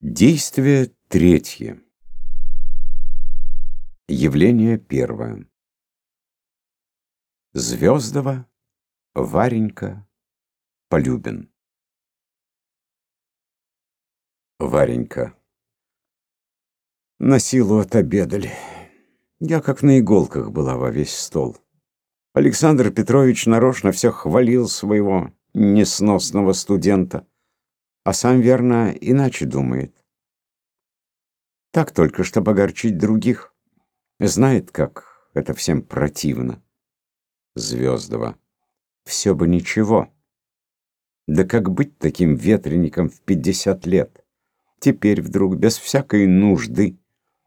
Действие третье. Явление первое. Звездова, Варенька, Полюбин. Варенька. На силу отобедали. Я как на иголках была во весь стол. Александр Петрович нарочно все хвалил своего несносного студента а сам, верно, иначе думает. Так только, чтобы огорчить других. Знает, как это всем противно. Звездова. Все бы ничего. Да как быть таким ветреником в пятьдесят лет? Теперь вдруг, без всякой нужды,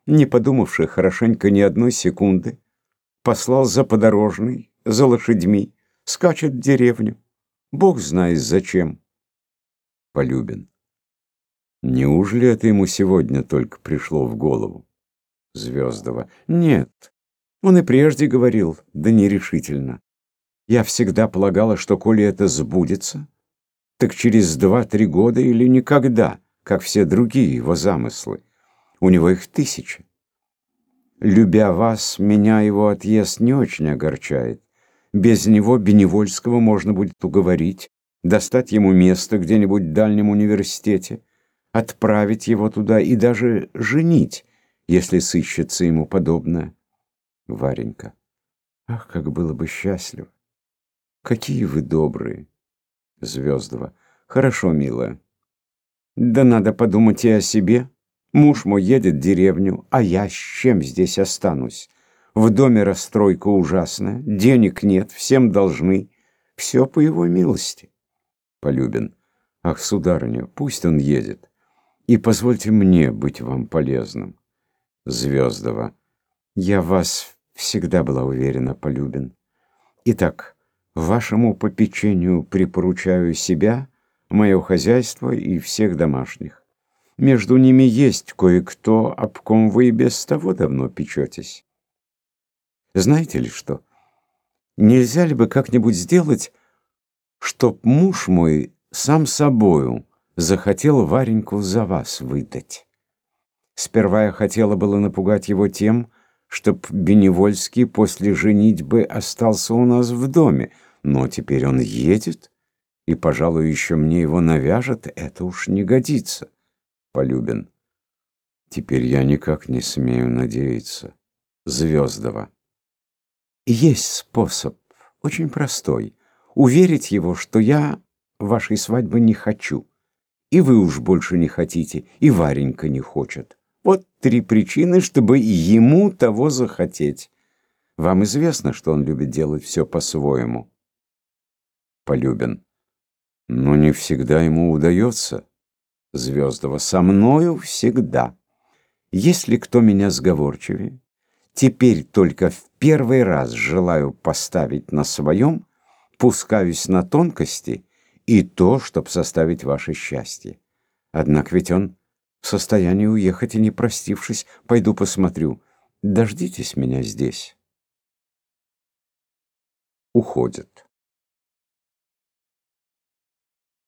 не подумавши хорошенько ни одной секунды, послал за подорожный, за лошадьми, скачет в деревню. Бог знает зачем. Полюбин. Неужели это ему сегодня только пришло в голову? Звездова. Нет. Он и прежде говорил, да нерешительно. Я всегда полагала, что коли это сбудется, так через два-три года или никогда, как все другие его замыслы. У него их тысячи. Любя вас, меня его отъезд не очень огорчает. Без него Беневольского можно будет уговорить, достать ему место где-нибудь в дальнем университете, отправить его туда и даже женить, если сыщется ему подобное. Варенька. Ах, как было бы счастливо! Какие вы добрые! Звездова. Хорошо, милая. Да надо подумать и о себе. Муж мой едет в деревню, а я с чем здесь останусь? В доме расстройка ужасная, денег нет, всем должны. Все по его милости. Полюбин. Ах, сударыня, пусть он едет. И позвольте мне быть вам полезным. Звездова. Я вас всегда была уверена, Полюбин. Итак, вашему попечению припоручаю себя, мое хозяйство и всех домашних. Между ними есть кое-кто, об ком вы и без того давно печетесь. Знаете ли что? Нельзя ли бы как-нибудь сделать чтоб муж мой сам собою захотел Вареньку за вас выдать. Сперва я хотела было напугать его тем, чтоб Беневольский после женитьбы остался у нас в доме, но теперь он едет, и, пожалуй, еще мне его навяжет, это уж не годится. Полюбин. Теперь я никак не смею надеяться. Звездова. Есть способ, очень простой — уверить его, что я вашей свадьбы не хочу. И вы уж больше не хотите, и Варенька не хочет. Вот три причины, чтобы ему того захотеть. Вам известно, что он любит делать все по-своему. Полюбин. Но не всегда ему удается. Звездова. Со мною всегда. Если кто меня сговорчивее, теперь только в первый раз желаю поставить на своем, пускаюсь на тонкости и то, чтобы составить ваше счастье. Однако ведь он в состоянии уехать и не простившись, пойду посмотрю. Дождитесь меня здесь. Уходит.